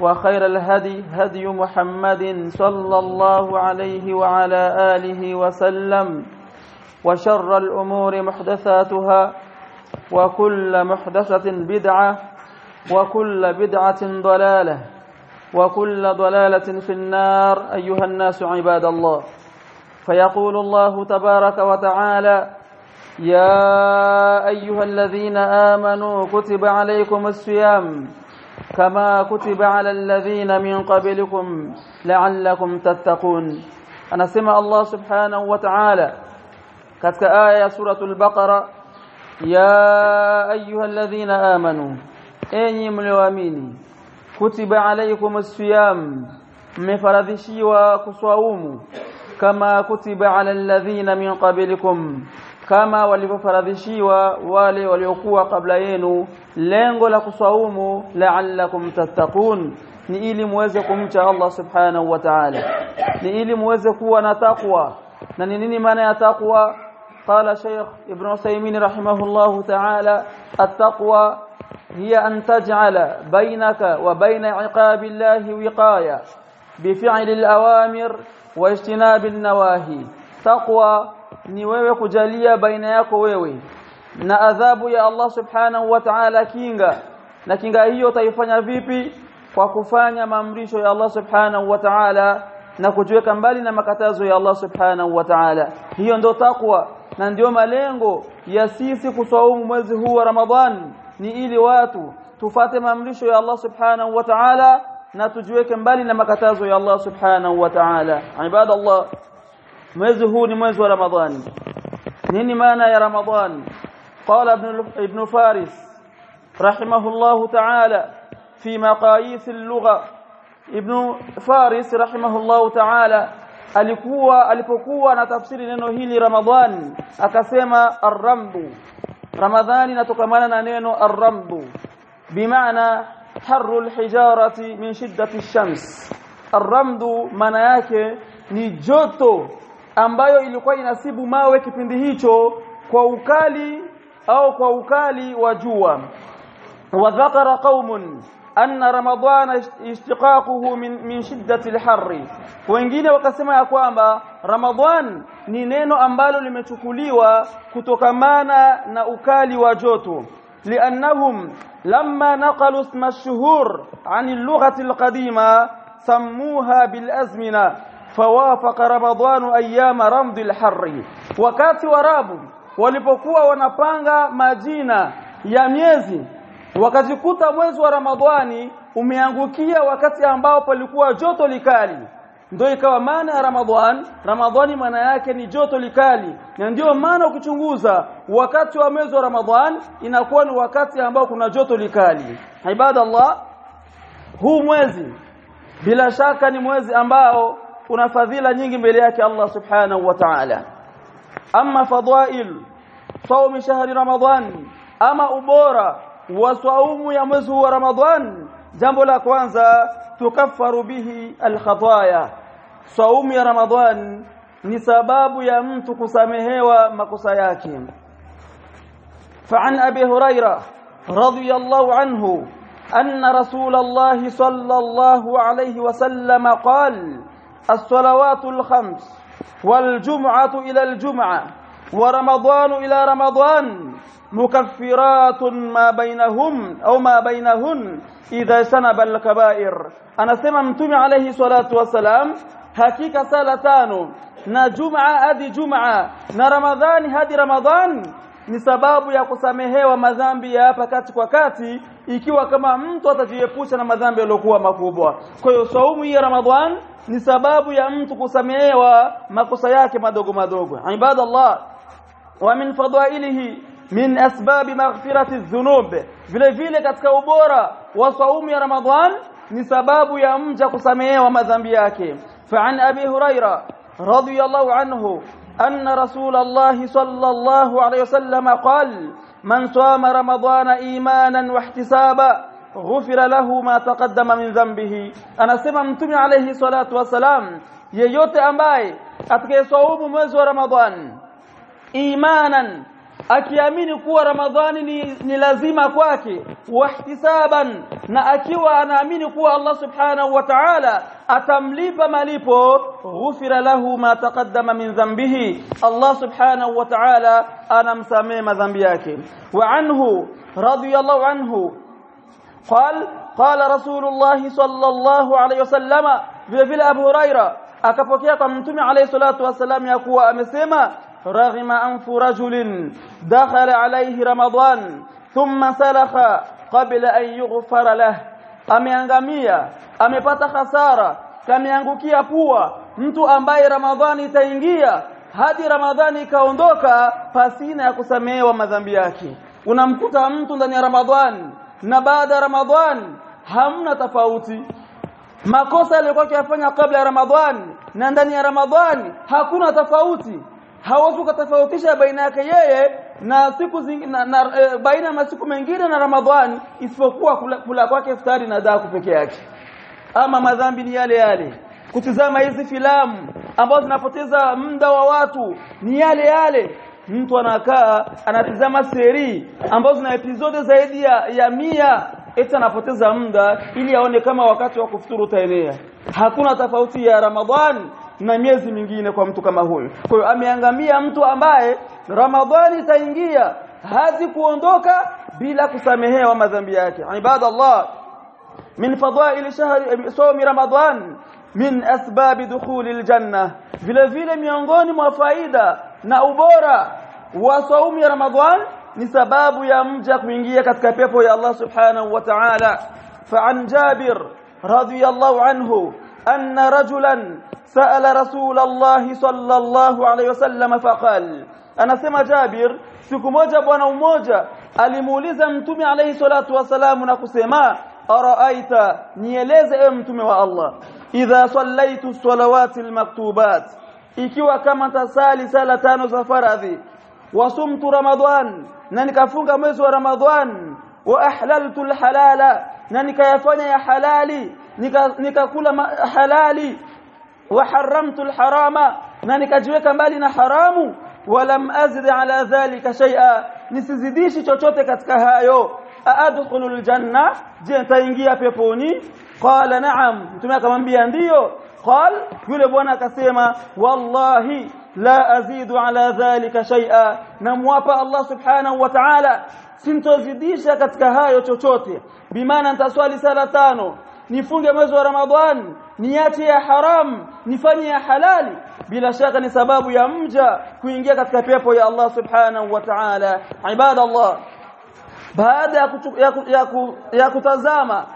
وخير الهدي هدي محمد صلى الله عليه وعلى آله وسلم وشر الأمور محدثاتها وكل محدثة بدعة وكل بدعة ضلالة وكل ضلالة في النار. أيها الناس عباد الله فيقول الله تبارك وتعالى يا أيها الذين آمنوا كتب عليكم الصيام كما كتب على الذين من قبلكم لعلكم تتقون. أنا سمع الله سبحانه وتعالى كتك آية سورة البقرة. يا أيها الذين آمنوا أيني ملوامين كتب عليكم السيام مفردشي وكسوهوم كما كتب على الذين من قبلكم. Kama walivyofaradhishiwa wale waliokuwa kabla yenu lengo la kuswaumu la'allakum tattaqun ni ili muweze kumcha Allah subhanahu wa ta'ala ni ili muweze kuwa na takwa na ni nini maana ya takwa قال شيخ ابن عثيمين رحمه الله تعالى التقوى هي أن تجعل بينك وبين عقاب الله وقاية بفعل الأوامر واجتناب النواهي تقوى ni wewe kujalia baina yako wewe na adhabu ya Allah subhanahu wa ta'ala kinga. Na kinga hiyo utaifanya vipi? Kwa kufanya maamrisho ya Allah subhanahu wa ta'ala na kujiweka mbali na makatazo ya Allah subhanahu wa ta'ala. Hiyo ndio takwa na ndio malengo ya sisi kusaumu mwezi huu wa Ramadhan. Ni ili watu tufate maamrisho ya Allah subhanahu wa ta'ala na tujiweke mbali na makatazo ya Allah subhanahu wa ta'ala. Ibadallah mwezi huu ni mwezi wa Ramadhani nini maana ya Ramadhan qala ibn ibn Faris rahimahullah ta'ala fi maqayis al-lugha ibn Faris rahimahullah ta'ala alikuwa alipokuwa anatafsiri neno hili Ramadhan akasema ar-ramdu Ramadhani inatokamana na neno ar-ramdu bimaana harru al-hijarati min shiddati ash-shams ar-ramdu maana yake ni joto ambayo ilikuwa inasibu mawe kipindi hicho kwa ukali au kwa ukali wa jua. Wa dhakara qaumun anna ramadhana ishtiqaquhu min, min shiddati alharri wengine wakasema ya kwamba ramadhan ni neno ambalo limechukuliwa kutokamana na ukali wa joto. Liannahum lamma naqalu isma ash-shuhur an al-lughati al-qadima sammuha bil azmina fawafaqa ramadhanu ayyama ramdil harri. Wakati warabu walipokuwa wanapanga majina ya miezi wakazikuta mwezi wa ramadhani umeangukia wakati ambao palikuwa joto likali. Ndio ikawa maana ya Ramadhan. Ramadhani maana yake ni joto likali. Na ndio maana ukichunguza wakati wa mwezi wa Ramadhan inakuwa ni wakati ambao kuna joto likali. Ibada Allah huu mwezi bila shaka ni mwezi ambao una fadhila nyingi mbele yake Allah subhanahu wa ta'ala amma fadhail saum shahri ramadhan ama ubora wa saumu ya mwezi wa ramadhan jambo la kwanza tukaffaru bihi alkhataya saumu ya ramadhan ni sababu ya mtu kusamehewa makosa yake فعن أبي هريرة رضي الله عنه أن رسول الله صلى الله عليه وسلم قال الصلوات الخمس والجمعة إلى الجمعة ورمضان إلى رمضان مكفرات ما بينهم أو ما بينهن إذا سنب الكبائر. أنا سممتم عليه الصلاة والسلام na jumaa hadi jumaa na ramadhani hadi ramadhan ni sababu ya kusamehewa madhambi ya hapa kati kwa kati ikiwa kama mtu atajiepusha na madhambi yaliyokuwa makubwa kwa hiyo saumu hii ya ramadhan ni sababu ya mtu kusamehewa makosa yake madogo madogo ibadallah wa min fadailihi min asbabi maghfirati dhunub vile vile katika ubora wa saumu ya ramadhan ni sababu ya mja kusamehewa madhambi yake فعن أبي هريرة رضي الله عنه أن رسول الله صلى الله عليه وسلم قال من صام رمضان إيمانا واحتسابا غفر له ما تقدم من ذنبه. أنا سمع متمي عليه الصلاة والسلام yeyote ambaye atakayesaumu mwezi wa Ramadhan imanan akiamini kuwa Ramadhani ni, ni lazima kwake wahtisaban na akiwa anaamini kuwa Allah subhanahu wa ta'ala atamlipa malipo ghufira lahu ma taqaddama min dhanbihi Allah subhanahu wa ta'ala anamsamee madhambi yake wa anhu radiyallahu anhu قال قال رسول الله صلى الله عليه وسلم vile vile Abu Huraira akapokea kwa mtume alayhi salatu wasallam ya kuwa amesema رغم أنف رجل دخل عليه رمضان ثم سلخ قبل أن يغفر له ameangamia amepata hasara kameangukia pua mtu ambaye ramadhani itaingia hadi ramadhani ikaondoka pasina ya kusamehewa madhambi yake unamkuta mtu ndani ya ramadhani na baada ya ramadhani hamna tofauti makosa aliyokuwa akiyafanya kabla ya ramadhani na ndani ya ramadhani hakuna tofauti hawezi kutofautisha baina yake yeye na siku zing, na, na, e, baina ya masiku mengine na Ramadhani isipokuwa kula, kwake iftari na daku peke yake. Ama madhambi ni yale yale. Kutizama hizi filamu ambazo zinapoteza muda wa watu ni yale yale. Mtu anakaa anatizama seri ambazo zina episode zaidi ya, ya mia eti anapoteza muda ili aone kama wakati wa kufuturu utaenea. Hakuna tofauti ya Ramadhani na miezi mingine kwa mtu kama huyu. Kwa hiyo ameangamia mtu ambaye Ramadhani itaingia hazi kuondoka bila kusamehewa madhambi yake. Ibadallah min fadail shahri sawmi Ramadhan min asbab dukhul aljanna. Vile vile miongoni mwa faida na ubora wa saumu ya Ramadhan ni sababu ya mja kuingia katika pepo ya Allah subhanahu wa ta'ala. فعن جابر رضي الله عنه أن رجلا سأل رسول الله صلى الله عليه وسلم فقال أنا سمى جابر سكموجة بوانا وموجة ألموليزا متومي عليه الصلاة والسلام نقسما أرأيت نيليزا متومي والله إذا صليت الصلوات المكتوبات إكوا كما تسالي سالتان زفرذي وصمت رمضان ننك فنك مزو رمضان. وأحللت الحلال ننك يفني حلالي نكا كل حلالي. وحرمت الحرام. نانك اجوك مالنا حرام. ولم أزد على ذلك شيئا. نسزديش چوچوتي كاتكا هايو. ادخل الجنة؟ جنتا ينجيا بيبوني. قال نعم. نتمنى كمان بيا نديو قال يلي بوانا كسيما. والله لا أزيد على ذلك شيئا. نموافى الله سبحانه وتعالى. سنتزديش كاتكا هايو تشوتي بما أنت سؤالي سالة تانو nifunge mwezi wa Ramadhan niache ya haram nifanye ya halali bila shaka ni sababu ya mja kuingia katika pepo ya Allah subhanahu wa ta'ala ibadallah baada ya, kutu, ya, ya, ya kutazama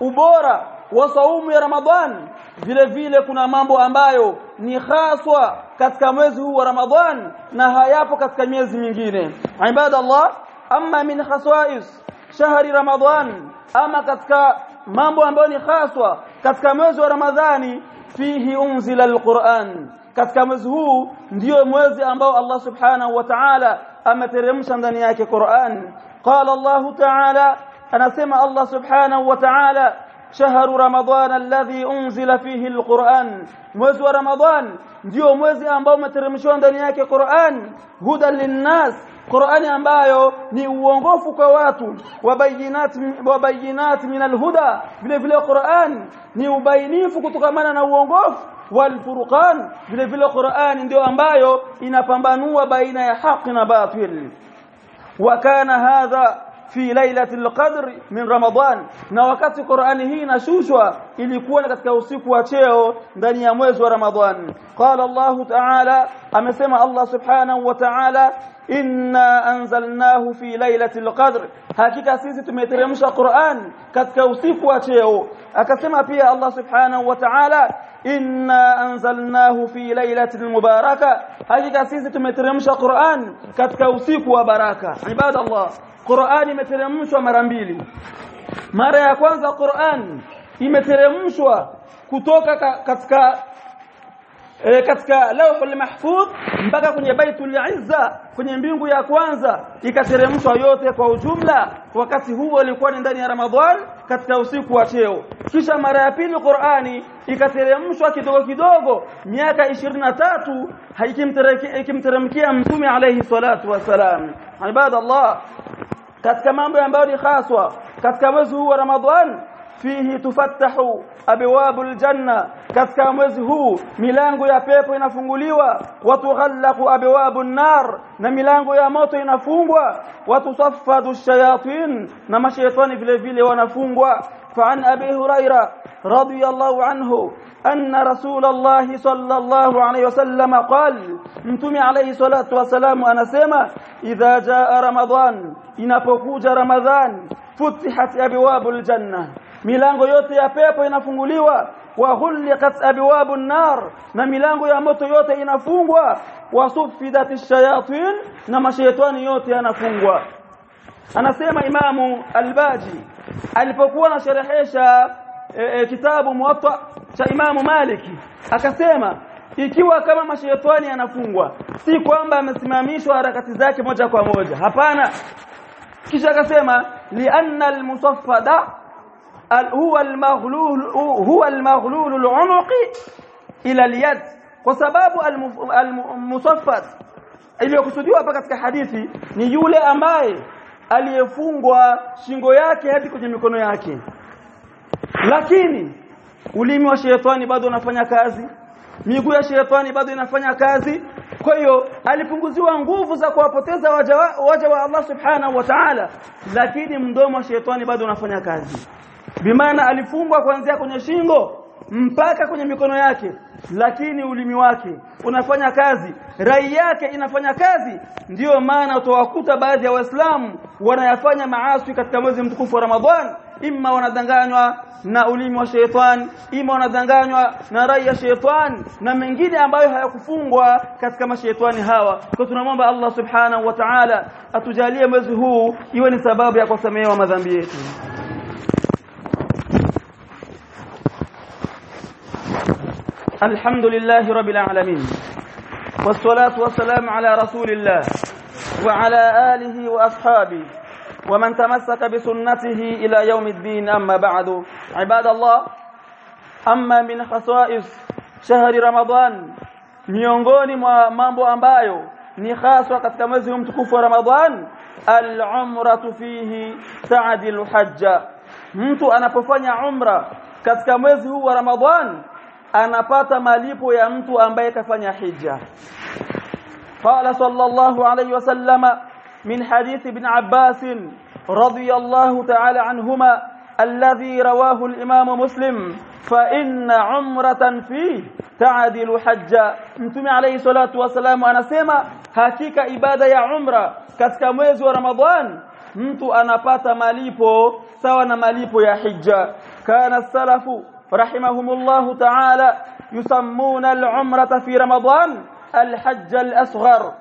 ubora wa saumu ya Ramadhan vile vile kuna mambo ambayo ni haswa katika mwezi huu wa Ramadhan na hayapo katika miezi mingine ibadallah amma min khaswais shahri Ramadhan ama katika mambo ambayo ni haswa katika mwezi wa Ramadhani fihi unzila alquran katika mwezi huu ndio mwezi ambao Allah subhanahu wa ta'ala ameteremsha ndani yake Qur'an qala Allah ta'ala anasema Allah subhanahu wa ta'ala shahru ramadan alladhi unzila fihi alquran mwezi wa ramadhan ndio mwezi ambao umeteremshwa ndani yake Qur'an hudan linnas Qur'ani ambayo ni uongofu kwa watu wabayinat wabayinat min alhuda vile vile Qur'an ni ubainifu kutokamana na uongofu walfurqan vile vile Qur'an ndio ambayo inapambanua baina ya haki na batil وكان هذا في ليلة القدر من رمضان na wakati Qur'ani hii inashushwa ilikuwa katika usiku wa cheo ndani ya mwezi wa Ramadhan qala Allah ta'ala amesema Allah subhanahu wa ta'ala inna anzalnahu fi lailatul qadr hakika sisi tumeteremsha Qur'an katika usiku wa cheo akasema pia Allah subhanahu wa ta'ala inna anzalnahu fi lailatul mubaraka hakika sisi tumeteremsha Qur'an katika usiku wa baraka ibadallah Qur'an imeteremshwa mara mbili mara ya kwanza Qur'an imeteremshwa kutoka ka, katika e, katika lauhul mahfudh mpaka kwenye baitul izza kwenye mbingu ya kwanza ikateremshwa yote kwa ujumla wakati huo ilikuwa ni ndani ya Ramadhan katika usiku wa cheo kisha mara ya pili Qur'ani ikateremshwa kidogo kidogo miaka 23 haikimteremkia mtume alayhi salatu wasalam ibadallah katika mambo ambayo ni haswa katika mwezi huu wa Ramadhan fihi tufattahu abwabul janna katika mwezi huu milango ya pepo inafunguliwa watughallaqu abwabun nar na milango ya moto inafungwa watusaffadu shayatin na mashaitani vile vile wanafungwa فعن أبي هريرة رضي الله عنه أن رسول الله صلى الله عليه وسلم قال متمي عليه الصلاة والسلام أنا سيما إذا جاء رمضان inapokuja Ramadhan futihat abwabul janna milango yote ya pepo inafunguliwa. Wa ghulqat abwabun nar na milango ya moto yote inafungwa. Wa sufidat ash-shayatin. Na mashaitani yote yanafungwa. Anasema imamu albaji alipokuwa anasherehesha e, e, kitabu muwatta cha imamu maliki akasema ikiwa kama mashaitani yanafungwa si kwamba amesimamishwa harakati zake moja kwa moja. Hapana. Kisha akasema lianna almusaffada huwa almaghlul huwa almaghlul al'unuqi ila al-yad. Kwa sababu almusaffad iliyokusudiwa hapa katika hadithi ni yule ambaye aliyefungwa shingo yake hadi kwenye mikono yake. Lakini ulimi wa shetani bado unafanya kazi. Miguu ya shetani bado inafanya kazi. Kwa hiyo alipunguziwa nguvu za kuwapoteza waja wa, waja wa Allah subhanahu wa ta'ala. Lakini mdomo wa shetani bado unafanya kazi bimaana alifungwa kuanzia kwenye shingo mpaka kwenye mikono yake lakini ulimi wake unafanya kazi rai yake inafanya kazi. Ndiyo maana utawakuta baadhi ya waislamu wanayafanya maasi katika mwezi mtukufu wa Ramadhani. Imma wanadanganywa na ulimi wa sheitani ima wanadanganywa na rai ya sheitani na mengine ambayo hayakufungwa katika mashaitani hawa. Kwa tunamwomba Allah subhanahu wa ta'ala atujalie mwezi huu iwe ni sababu ya kusamehewa madhambi yetu الحمد لله رب العالمين والصلاة والسلام على رسول الله وعلى آله وأصحابه ومن تمسك بسنته إلى يوم الدين. أما بعد عباد الله أما من خصائص شهر رمضان ميونغوني مامبو أمبايو نخاس وقد كمزهم تكف رمضان العمرة فيه سعد الحج mtu أنا umra عمرة mwezi huu wa ramadhani anapata malipo ya mtu ambaye kafanya hija qala sallallahu alayhi wasallama min hadith ibn abbas radiyallahu ta'ala anhuma alladhi rawahu al-imam muslim fa inna umratan fi ta'dilu hajja mtume alayhi salatu wasalam anasema hakika ibada ya umra katika mwezi wa ramadhan mtu anapata malipo sawa na malipo ya hija kana salafu رحمهم الله تعالى يسمون العمرة في رمضان الحج الأصغر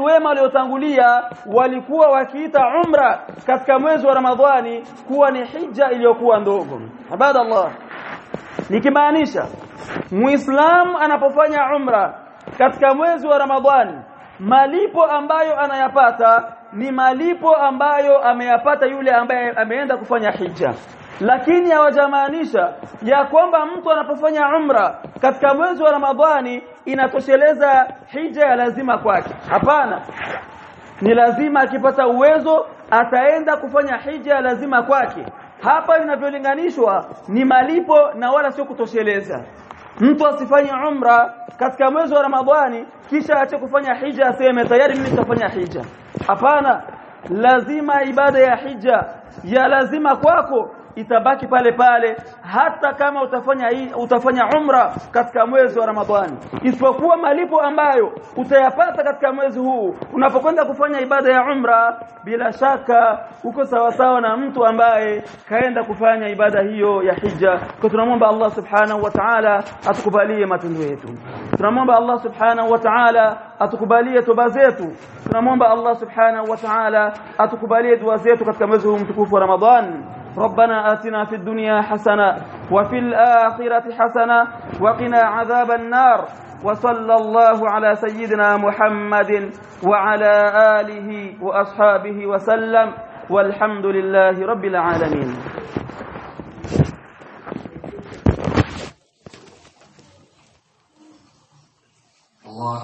wema waliotangulia walikuwa wakiita umra katika mwezi wa Ramadhani kuwa ni hija iliyokuwa ndogo. Ibadallah. Nikimaanisha Muislamu anapofanya umra katika mwezi wa Ramadhani malipo ambayo anayapata ni malipo ambayo ameyapata yule ambaye ameenda kufanya hija lakini hawajamaanisha ya kwamba mtu anapofanya umra katika mwezi wa Ramadhani inatosheleza hija ya lazima kwake. Hapana. Ni lazima akipata uwezo ataenda kufanya hija ya lazima kwake. Hapa inavyolinganishwa ni malipo na wala sio kutosheleza. Mtu asifanye umra katika mwezi wa Ramadhani kisha aache kufanya hija aseme tayari mimi nitafanya hija. Hapana. Lazima ibada ya hija ya lazima kwako itabaki pale pale hata kama utafanya hii utafanya umra katika mwezi wa Ramadhani isipokuwa malipo ambayo utayapata katika mwezi huu unapokwenda kufanya ibada ya umra bila shaka uko sawa sawa na mtu ambaye kaenda kufanya ibada hiyo ya hija kwa tunamwomba Allah subhanahu wa ta'ala atukubalie matendo yetu tunamwomba Allah subhanahu wa ta'ala atukubalie toba zetu tunamwomba Allah subhanahu wa ta'ala atukubalie dua zetu katika mwezi huu mtukufu wa Ramadhan ربنا آتنا في الدنيا حسنة وفي الآخرة حسنة وقنا عذاب النار وصلى الله على سيدنا محمد وعلى آله وأصحابه وسلم والحمد لله رب العالمين.